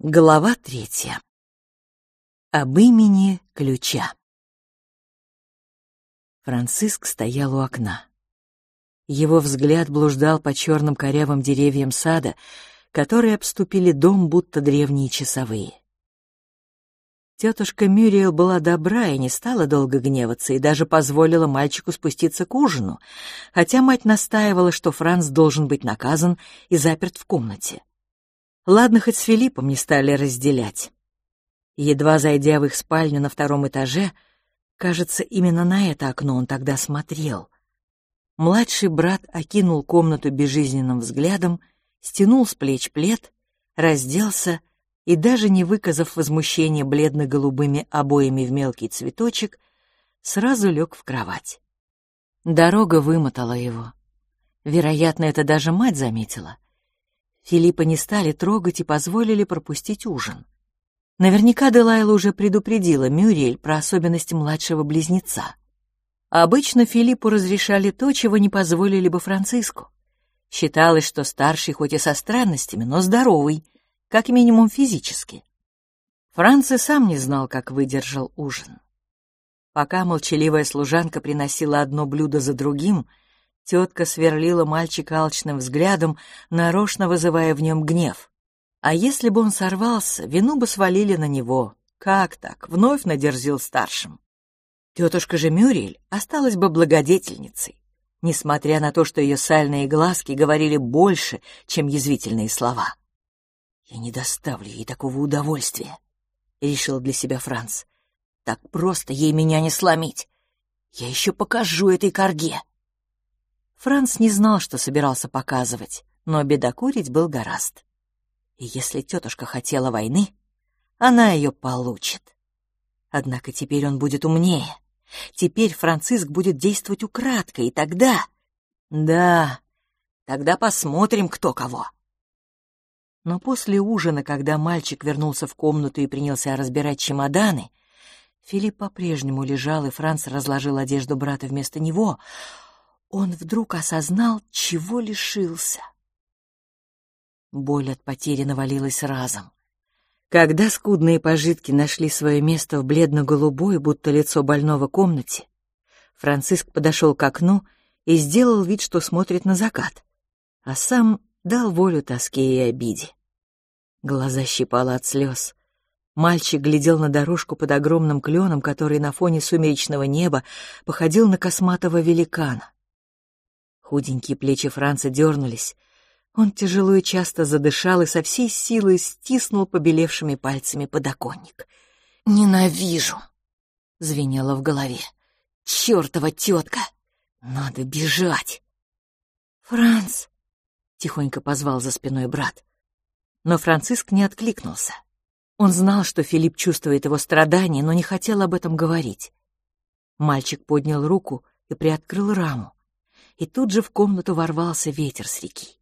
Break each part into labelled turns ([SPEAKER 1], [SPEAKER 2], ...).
[SPEAKER 1] Глава третья. Об имени ключа. Франциск стоял у окна. Его взгляд блуждал по черным корявым деревьям сада, которые обступили дом, будто древние часовые. Тетушка Мюриел была добра и не стала долго гневаться, и даже позволила мальчику спуститься к ужину, хотя мать настаивала, что Франц должен быть наказан и заперт в комнате. Ладно, хоть с Филиппом не стали разделять. Едва зайдя в их спальню на втором этаже, кажется, именно на это окно он тогда смотрел. Младший брат окинул комнату безжизненным взглядом, стянул с плеч плед, разделся и, даже не выказав возмущения бледно-голубыми обоями в мелкий цветочек, сразу лег в кровать. Дорога вымотала его. Вероятно, это даже мать заметила — Филиппа не стали трогать и позволили пропустить ужин. Наверняка Делайла уже предупредила Мюриэль про особенности младшего близнеца. Обычно Филиппу разрешали то, чего не позволили бы Франциску. Считалось, что старший хоть и со странностями, но здоровый, как минимум физически. Франц сам не знал, как выдержал ужин. Пока молчаливая служанка приносила одно блюдо за другим — Тетка сверлила мальчика алчным взглядом, нарочно вызывая в нем гнев. А если бы он сорвался, вину бы свалили на него. Как так? Вновь надерзил старшим. Тетушка же Мюрель осталась бы благодетельницей, несмотря на то, что ее сальные глазки говорили больше, чем язвительные слова. «Я не доставлю ей такого удовольствия», — решил для себя Франц. «Так просто ей меня не сломить. Я еще покажу этой корге». Франц не знал, что собирался показывать, но бедокурить был гораст. И если тетушка хотела войны, она ее получит. Однако теперь он будет умнее. Теперь Франциск будет действовать украдкой, и тогда... Да, тогда посмотрим, кто кого. Но после ужина, когда мальчик вернулся в комнату и принялся разбирать чемоданы, Филипп по-прежнему лежал, и Франц разложил одежду брата вместо него — он вдруг осознал, чего лишился. Боль от потери навалилась разом. Когда скудные пожитки нашли свое место в бледно-голубой, будто лицо больного комнате, Франциск подошел к окну и сделал вид, что смотрит на закат, а сам дал волю тоске и обиде. Глаза щипало от слез. Мальчик глядел на дорожку под огромным кленом, который на фоне сумеречного неба походил на косматого великана. Худенькие плечи Франца дернулись. Он тяжело и часто задышал и со всей силы стиснул побелевшими пальцами подоконник. «Ненавижу!» — звенело в голове. «Чёртова тетка! Надо бежать!» «Франц!» — тихонько позвал за спиной брат. Но Франциск не откликнулся. Он знал, что Филипп чувствует его страдания, но не хотел об этом говорить. Мальчик поднял руку и приоткрыл раму и тут же в комнату ворвался ветер с реки.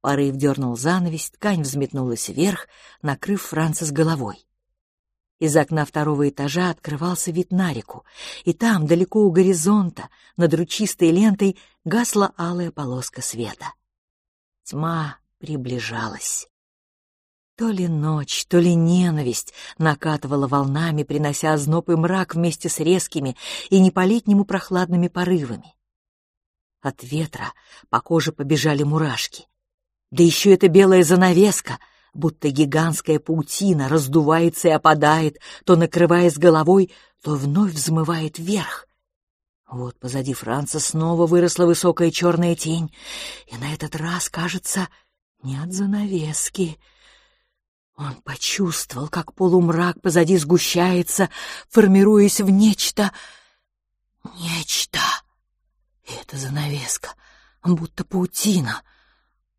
[SPEAKER 1] Порыв дернул занавес, ткань взметнулась вверх, накрыв Франца с головой. Из окна второго этажа открывался вид на реку, и там, далеко у горизонта, над ручистой лентой, гасла алая полоска света. Тьма приближалась. То ли ночь, то ли ненависть накатывала волнами, принося озноб и мрак вместе с резкими и не по-летнему прохладными порывами. От ветра по коже побежали мурашки. Да еще эта белая занавеска, будто гигантская паутина, раздувается и опадает, то накрываясь головой, то вновь взмывает вверх. Вот позади Франца снова выросла высокая черная тень, и на этот раз, кажется, не от занавески. Он почувствовал, как полумрак позади сгущается, формируясь в нечто... Нечто... Это занавеска, будто паутина.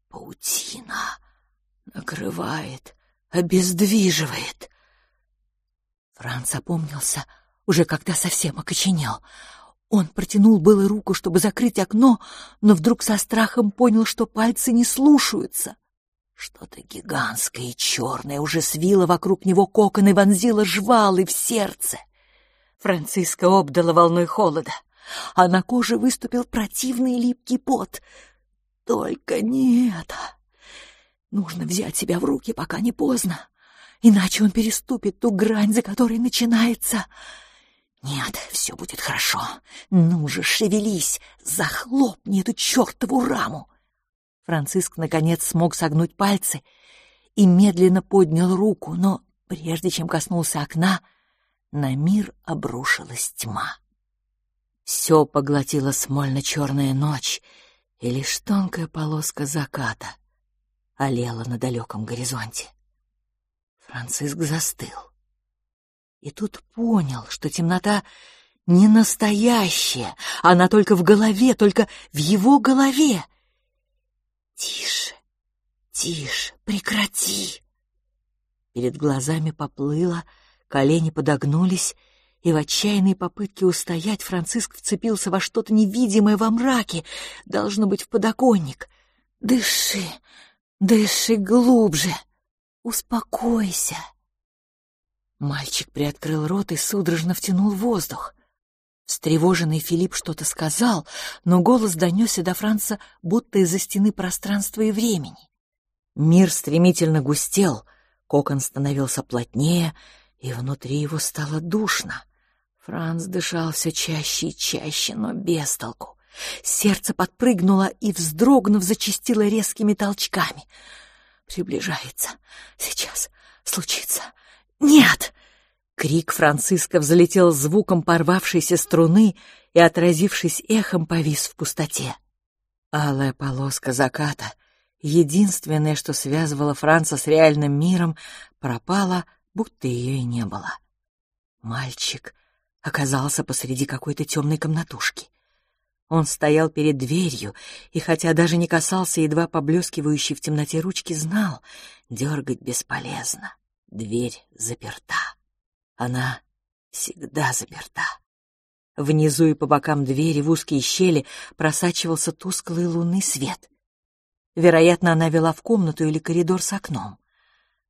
[SPEAKER 1] Паутина накрывает, обездвиживает. Франц опомнился, уже когда совсем окоченел. Он протянул было руку, чтобы закрыть окно, но вдруг со страхом понял, что пальцы не слушаются. Что-то гигантское и черное уже свило вокруг него кокон и вонзило жвалы в сердце. Франциска обдала волной холода а на коже выступил противный липкий пот. Только не это. Нужно взять себя в руки, пока не поздно. иначе он переступит ту грань, за которой начинается... Нет, все будет хорошо. Ну же, шевелись, захлопни эту чертову раму. Франциск, наконец, смог согнуть пальцы и медленно поднял руку, но прежде чем коснулся окна, на мир обрушилась тьма. Все поглотила смольно-черная ночь, и лишь тонкая полоска заката олела на далеком горизонте. Франциск застыл. И тут понял, что темнота не настоящая, она только в голове, только в его голове. «Тише, тише, прекрати!» Перед глазами поплыло, колени подогнулись, и в отчаянной попытке устоять Франциск вцепился во что-то невидимое во мраке, должно быть, в подоконник. «Дыши, дыши глубже, успокойся!» Мальчик приоткрыл рот и судорожно втянул воздух. Встревоженный Филипп что-то сказал, но голос донесся до Франца будто из-за стены пространства и времени. Мир стремительно густел, кокон становился плотнее, и внутри его стало душно. Франц дышал все чаще и чаще, но без толку. Сердце подпрыгнуло и, вздрогнув, зачастило резкими толчками. Приближается. Сейчас случится. Нет! Крик Франциска взлетел звуком порвавшейся струны и, отразившись эхом, повис в пустоте. Алая полоска заката, единственное, что связывало Франца с реальным миром, пропала, будто ее и не было. Мальчик оказался посреди какой-то темной комнатушки. Он стоял перед дверью, и хотя даже не касался едва поблескивающей в темноте ручки, знал, дергать бесполезно. Дверь заперта. Она всегда заперта. Внизу и по бокам двери в узкие щели просачивался тусклый лунный свет. Вероятно, она вела в комнату или коридор с окном.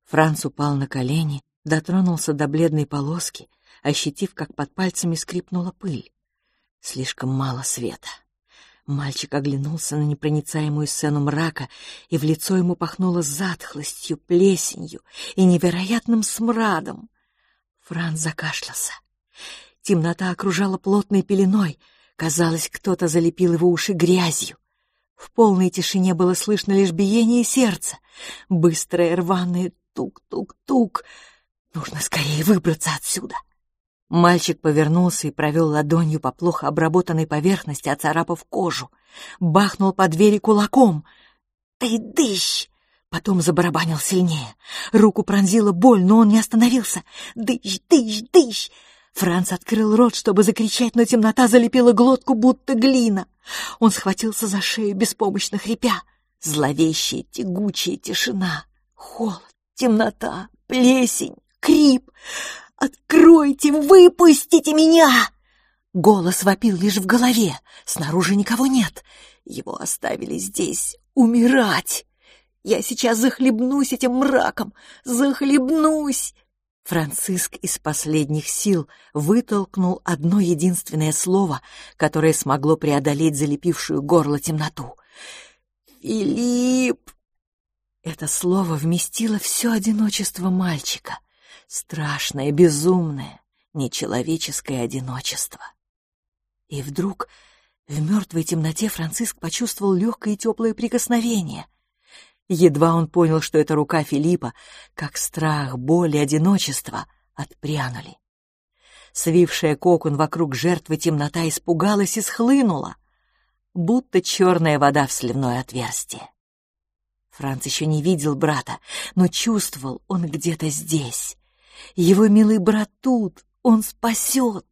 [SPEAKER 1] Франц упал на колени, дотронулся до бледной полоски, ощутив, как под пальцами скрипнула пыль. Слишком мало света. Мальчик оглянулся на непроницаемую сцену мрака, и в лицо ему пахнуло затхлостью, плесенью и невероятным смрадом. Франц закашлялся. Темнота окружала плотной пеленой. Казалось, кто-то залепил его уши грязью. В полной тишине было слышно лишь биение сердца. Быстрое рваное тук-тук-тук. Нужно скорее выбраться отсюда. Мальчик повернулся и провел ладонью по плохо обработанной поверхности, оцарапав кожу. Бахнул по двери кулаком. «Ты дыщ!» Потом забарабанил сильнее. Руку пронзила боль, но он не остановился. «Дыщ, дыщ, дыщ!» Франц открыл рот, чтобы закричать, но темнота залепила глотку, будто глина. Он схватился за шею, беспомощно хрипя. Зловещая, тягучая тишина, холод, темнота, плесень, крип. «Откройте! Выпустите меня!» Голос вопил лишь в голове. Снаружи никого нет. Его оставили здесь умирать. Я сейчас захлебнусь этим мраком, захлебнусь!» Франциск из последних сил вытолкнул одно единственное слово, которое смогло преодолеть залепившую горло темноту. «Филипп!» Это слово вместило все одиночество мальчика. Страшное, безумное, нечеловеческое одиночество. И вдруг в мертвой темноте Франциск почувствовал легкое и теплое прикосновение. Едва он понял, что это рука Филиппа, как страх, боль и одиночество отпрянули. Свившая кокон вокруг жертвы темнота испугалась и схлынула, будто черная вода в сливное отверстие. Франц еще не видел брата, но чувствовал, он где-то здесь. Его милый брат тут, он спасет.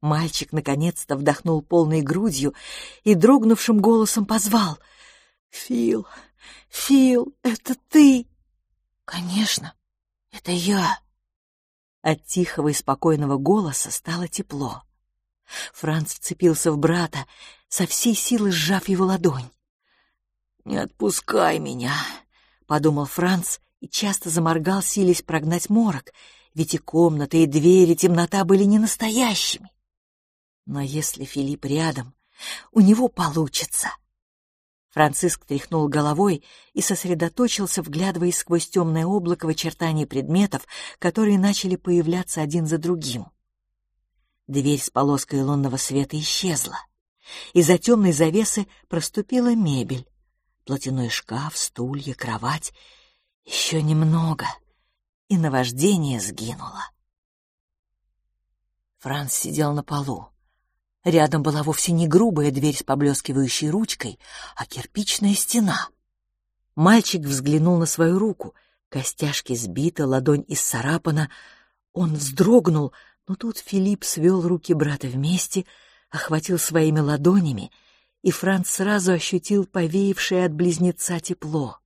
[SPEAKER 1] Мальчик наконец-то вдохнул полной грудью и дрогнувшим голосом позвал. «Фил, Фил, это ты?» «Конечно, это я». От тихого и спокойного голоса стало тепло. Франц вцепился в брата, со всей силы сжав его ладонь. «Не отпускай меня», — подумал Франц и часто заморгал, силясь прогнать морок, ведь и комната, и двери, и темнота были не настоящими. Но если Филипп рядом, у него получится. Франциск тряхнул головой и сосредоточился, вглядываясь сквозь темное облако в очертания предметов, которые начали появляться один за другим. Дверь с полоской лунного света исчезла. Из-за темной завесы проступила мебель. Платяной шкаф, стулья, кровать. Еще немного, и наваждение сгинуло. Франц сидел на полу. Рядом была вовсе не грубая дверь с поблескивающей ручкой, а кирпичная стена. Мальчик взглянул на свою руку. Костяшки сбиты, ладонь исцарапана. Он вздрогнул, но тут Филипп свел руки брата вместе, охватил своими ладонями, и Франц сразу ощутил повеявшее от близнеца тепло.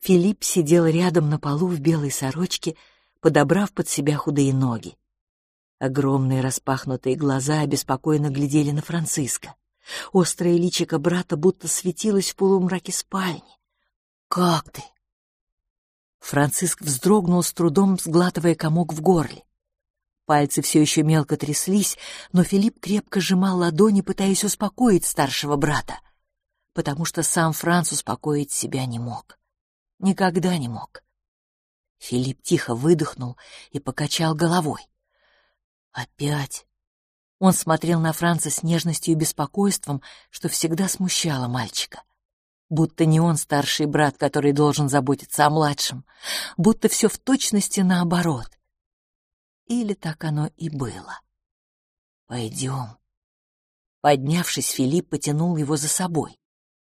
[SPEAKER 1] Филипп сидел рядом на полу в белой сорочке, подобрав под себя худые ноги. Огромные распахнутые глаза обеспокоенно глядели на Франциска. Острое личико брата будто светилось в полумраке спальни. «Как ты?» Франциск вздрогнул с трудом, сглатывая комок в горле. Пальцы все еще мелко тряслись, но Филипп крепко сжимал ладони, пытаясь успокоить старшего брата, потому что сам Франц успокоить себя не мог. Никогда не мог. Филипп тихо выдохнул и покачал головой. Опять. Он смотрел на Франца с нежностью и беспокойством, что всегда смущало мальчика. Будто не он старший брат, который должен заботиться о младшем, будто все в точности наоборот. Или так оно и было. «Пойдем». Поднявшись, Филипп потянул его за собой.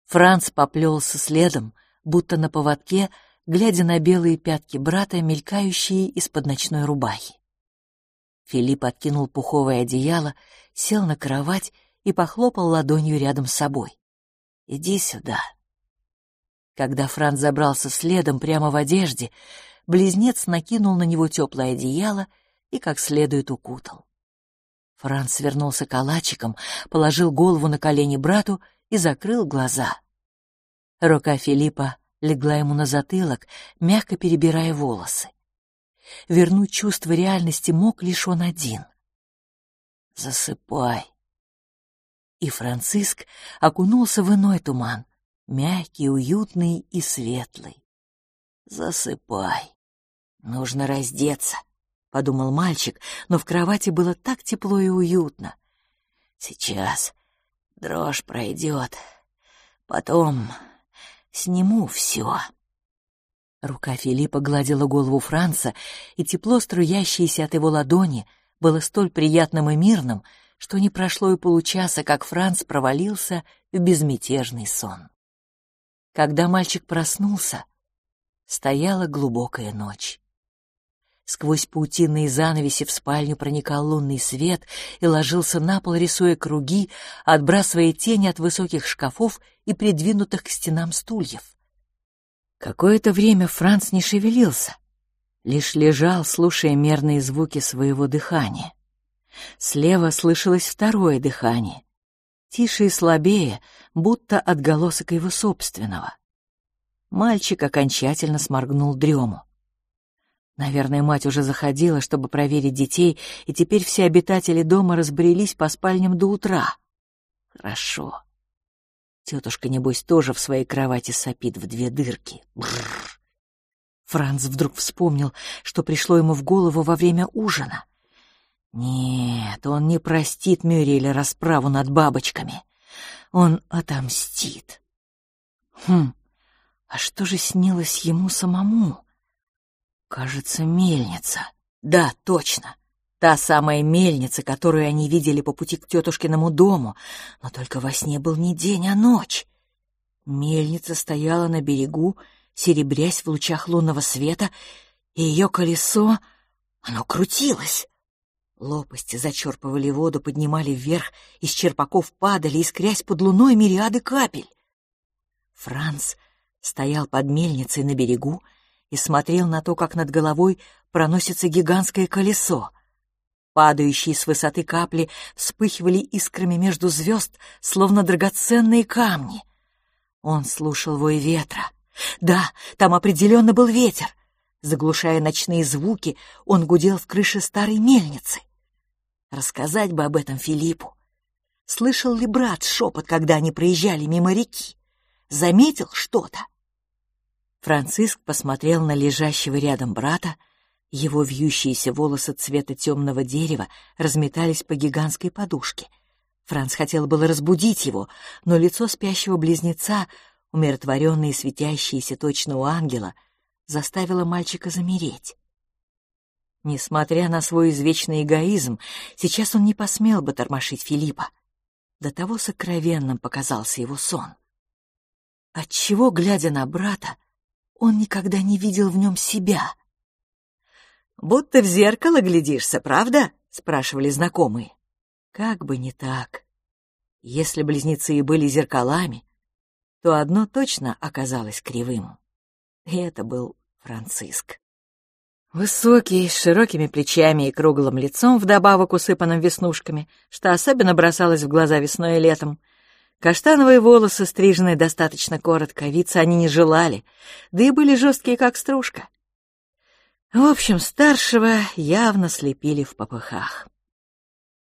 [SPEAKER 1] Франц поплелся следом, будто на поводке, глядя на белые пятки брата, мелькающие из-под ночной рубахи. Филипп откинул пуховое одеяло, сел на кровать и похлопал ладонью рядом с собой. «Иди сюда». Когда Франц забрался следом прямо в одежде, близнец накинул на него теплое одеяло и как следует укутал. Франц свернулся калачиком, положил голову на колени брату и закрыл глаза. Рука Филиппа легла ему на затылок, мягко перебирая волосы. Вернуть чувство реальности мог лишь он один. «Засыпай». И Франциск окунулся в иной туман, мягкий, уютный и светлый. «Засыпай. Нужно раздеться», — подумал мальчик, но в кровати было так тепло и уютно. «Сейчас дрожь пройдет. Потом сниму все». Рука Филиппа гладила голову Франца, и тепло, струящееся от его ладони, было столь приятным и мирным, что не прошло и получаса, как Франц провалился в безмятежный сон. Когда мальчик проснулся, стояла глубокая ночь. Сквозь паутинные занавеси в спальню проникал лунный свет и ложился на пол, рисуя круги, отбрасывая тени от высоких шкафов и придвинутых к стенам стульев. Какое-то время Франц не шевелился, лишь лежал, слушая мерные звуки своего дыхания. Слева слышалось второе дыхание, тише и слабее, будто отголосок его собственного. Мальчик окончательно сморгнул дрему. Наверное, мать уже заходила, чтобы проверить детей, и теперь все обитатели дома разбрелись по спальням до утра. Хорошо. Тетушка, небось, тоже в своей кровати сопит в две дырки. Бррр. Франц вдруг вспомнил, что пришло ему в голову во время ужина. Нет, он не простит Мюриэля расправу над бабочками. Он отомстит. Хм, а что же снилось ему самому? Кажется, мельница. Да, точно. Та самая мельница, которую они видели по пути к тетушкиному дому, но только во сне был не день, а ночь. Мельница стояла на берегу, серебрясь в лучах лунного света, и ее колесо, оно крутилось. Лопасти зачерпывали воду, поднимали вверх, из черпаков падали, искрясь под луной мириады капель. Франц стоял под мельницей на берегу и смотрел на то, как над головой проносится гигантское колесо. Падающие с высоты капли вспыхивали искрами между звезд, словно драгоценные камни. Он слушал вой ветра. Да, там определенно был ветер. Заглушая ночные звуки, он гудел в крыше старой мельницы. Рассказать бы об этом Филиппу. Слышал ли брат шепот, когда они проезжали мимо реки? Заметил что-то? Франциск посмотрел на лежащего рядом брата, его вьющиеся волосы цвета темного дерева разметались по гигантской подушке. Франц хотел было разбудить его, но лицо спящего близнеца, умиротворенное и светящееся точно у ангела, заставило мальчика замереть. Несмотря на свой извечный эгоизм, сейчас он не посмел бы тормошить Филиппа. До того сокровенным показался его сон. Отчего, глядя на брата, он никогда не видел в нем себя? «Будто в зеркало глядишься, правда?» — спрашивали знакомые. Как бы не так. Если близнецы и были зеркалами, то одно точно оказалось кривым. И это был Франциск. Высокий, с широкими плечами и круглым лицом, вдобавок усыпанным веснушками, что особенно бросалось в глаза весной и летом. Каштановые волосы, стриженные достаточно коротко, виться они не желали, да и были жесткие, как стружка. В общем, старшего явно слепили в попыхах.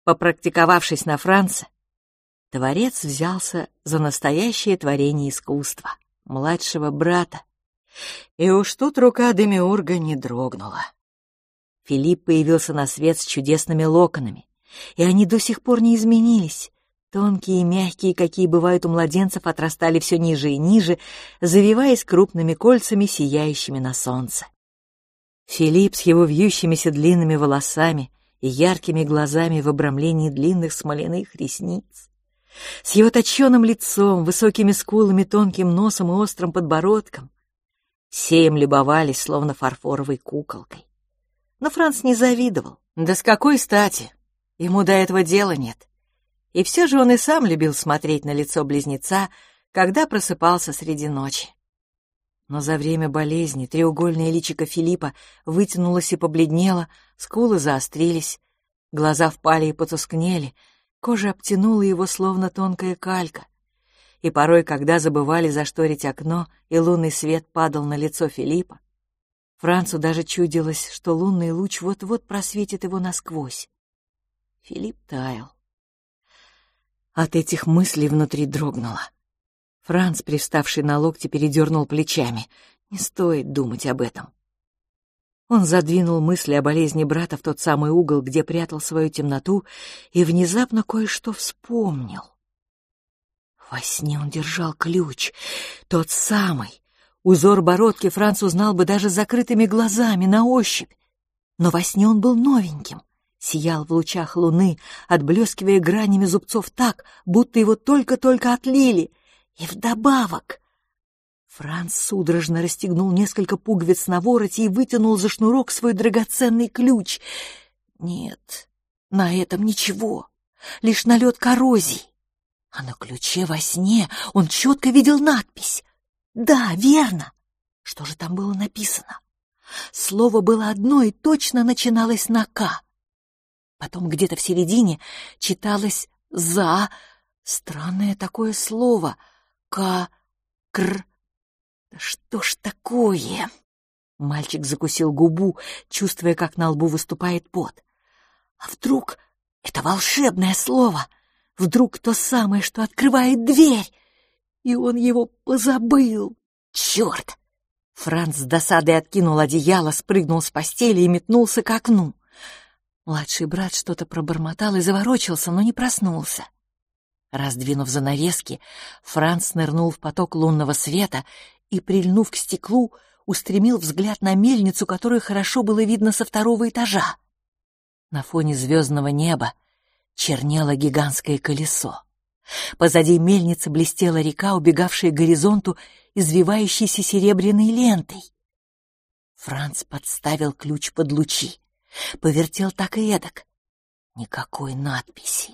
[SPEAKER 1] Попрактиковавшись на Франце, творец взялся за настоящее творение искусства, младшего брата, и уж тут рука Демиурга не дрогнула. Филипп появился на свет с чудесными локонами, и они до сих пор не изменились. Тонкие и мягкие, какие бывают у младенцев, отрастали все ниже и ниже, завиваясь крупными кольцами, сияющими на солнце. Филипп с его вьющимися длинными волосами и яркими глазами в обрамлении длинных смоляных ресниц, с его точеным лицом, высокими скулами, тонким носом и острым подбородком, все им любовались, словно фарфоровой куколкой. Но Франц не завидовал. Да с какой стати? Ему до этого дела нет. И все же он и сам любил смотреть на лицо близнеца, когда просыпался среди ночи. Но за время болезни треугольное личико Филиппа вытянулось и побледнело, скулы заострились, глаза впали и потускнели, кожа обтянула его словно тонкая калька и порой, когда забывали зашторить окно, и лунный свет падал на лицо Филиппа, Францу даже чудилось, что лунный луч вот-вот просветит его насквозь. Филипп таял. От этих мыслей внутри дрогнуло. Франц, приставший на локте, передернул плечами. Не стоит думать об этом. Он задвинул мысли о болезни брата в тот самый угол, где прятал свою темноту, и внезапно кое-что вспомнил. Во сне он держал ключ, тот самый. Узор бородки Франц узнал бы даже с закрытыми глазами, на ощупь. Но во сне он был новеньким, сиял в лучах луны, отблескивая гранями зубцов так, будто его только-только отлили. И вдобавок... Франц судорожно расстегнул несколько пуговиц на вороте и вытянул за шнурок свой драгоценный ключ. Нет, на этом ничего, лишь налет коррозии. А на ключе во сне он четко видел надпись. Да, верно. Что же там было написано? Слово было одно и точно начиналось на «К». Потом где-то в середине читалось «За». Странное такое слово. «К», «Кр». Да что ж такое? Мальчик закусил губу, чувствуя, как на лбу выступает пот. А вдруг это волшебное слово — Вдруг то самое, что открывает дверь. И он его позабыл. Черт! Франц с досадой откинул одеяло, спрыгнул с постели и метнулся к окну. Младший брат что-то пробормотал и заворочился, но не проснулся. Раздвинув занавески, Франц нырнул в поток лунного света и, прильнув к стеклу, устремил взгляд на мельницу, которую хорошо было видно со второго этажа. На фоне звездного неба чернело гигантское колесо. Позади мельницы блестела река, убегавшая к горизонту, извивающейся серебряной лентой. Франц подставил ключ под лучи, повертел так и эдак. Никакой надписи.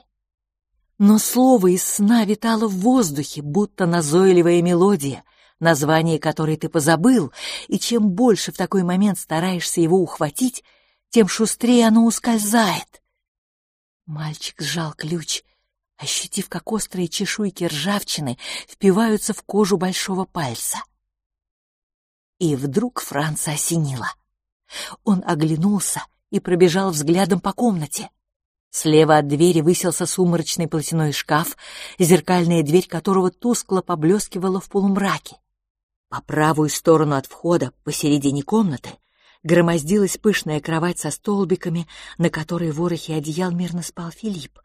[SPEAKER 1] Но слово из сна витало в воздухе, будто назойливая мелодия, название которой ты позабыл, и чем больше в такой момент стараешься его ухватить, тем шустрее оно ускользает. Мальчик сжал ключ, ощутив, как острые чешуйки ржавчины впиваются в кожу большого пальца. И вдруг Франца осенило. Он оглянулся и пробежал взглядом по комнате. Слева от двери высился сумрачный платяной шкаф, зеркальная дверь которого тускло поблескивала в полумраке. По правую сторону от входа, посередине комнаты, громоздилась пышная кровать со столбиками, на которой в ворохе одеял мирно спал Филипп.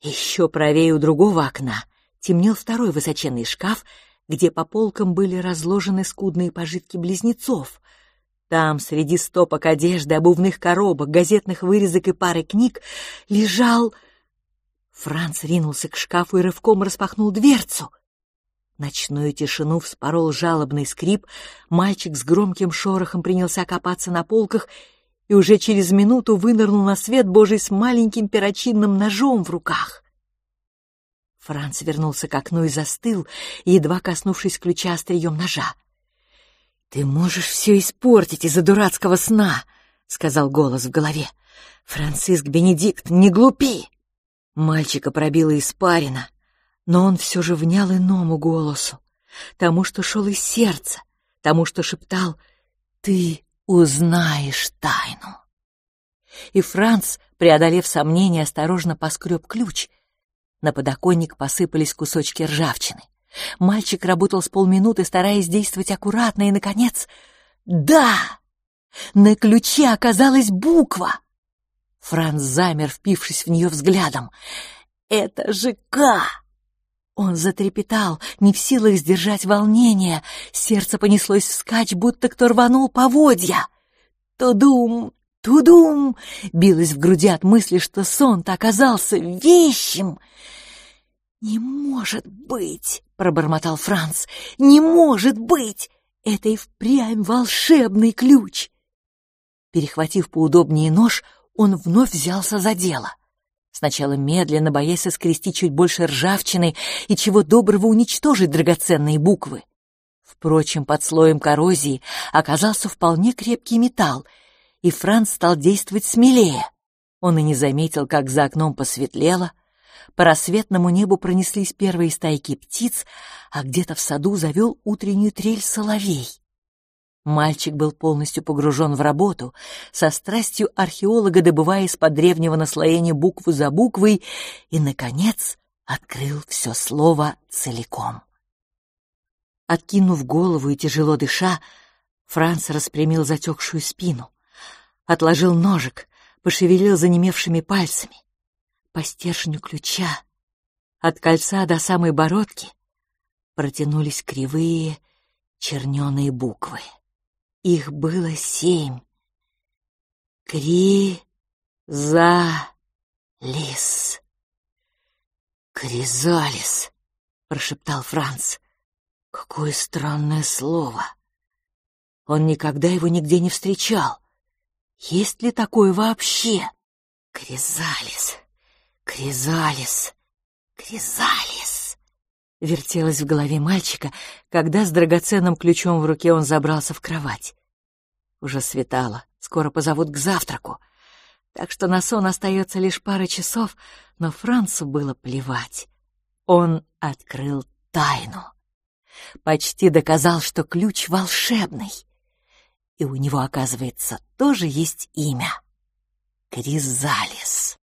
[SPEAKER 1] Еще правее у другого окна темнел второй высоченный шкаф, где по полкам были разложены скудные пожитки близнецов. Там, среди стопок одежды, обувных коробок, газетных вырезок и пары книг, лежал... Франц ринулся к шкафу и рывком распахнул дверцу. Ночную тишину вспорол жалобный скрип, мальчик с громким шорохом принялся копаться на полках и уже через минуту вынырнул на свет Божий с маленьким перочинным ножом в руках. Франц вернулся к окну и застыл, едва коснувшись ключа острием ножа. «Ты можешь все испортить из-за дурацкого сна», — сказал голос в голове. «Франциск Бенедикт, не глупи!» Мальчика пробила испарина, но он все же внял иному голосу, тому, что шел из сердца, тому, что шептал «Ты узнаешь тайну». И Франц, преодолев сомнение, осторожно поскреб ключ. На подоконник посыпались кусочки ржавчины. Мальчик работал с полминуты, стараясь действовать аккуратно, и, наконец, «Да!» На ключе оказалась буква. Франц замер, впившись в нее взглядом. «Это же К!» Он затрепетал, не в силах сдержать волнение. Сердце понеслось вскачь, будто кто рванул поводья. «Тудум! Тудум!» билось в груди от мысли, что сон-то оказался вещим. «Не может быть!» — пробормотал Франц. «Не может быть! Это и впрямь волшебный ключ!» Перехватив поудобнее нож, он вновь взялся за дело. Сначала медленно, боясь соскрести чуть больше ржавчины и чего доброго уничтожить драгоценные буквы. Впрочем, под слоем коррозии оказался вполне крепкий металл, и Франц стал действовать смелее. Он и не заметил, как за окном посветлело, по рассветному небу пронеслись первые стайки птиц, а где-то в саду завел утреннюю трель соловей. Мальчик был полностью погружен в работу, со страстью археолога добывая из-под древнего наслоения букву за буквой, и, наконец, открыл все слово целиком. Откинув голову и тяжело дыша, Франц распрямил затекшую спину, отложил ножик, пошевелил занемевшими пальцами по стержню ключа. От кольца до самой бородки протянулись кривые черненые буквы. Их было семь. Кри за лис. Кризалис, прошептал Франц. Какое странное слово. Он никогда его нигде не встречал. Есть ли такое вообще? Кризалис. Кризалис, Кризалис. Вертелось в голове мальчика, когда с драгоценным ключом в руке он забрался в кровать. Уже светало, скоро позовут к завтраку. Так что на сон остается лишь пара часов, но Францу было плевать. Он открыл тайну. Почти доказал, что ключ волшебный. И у него, оказывается, тоже есть имя. Кризалис.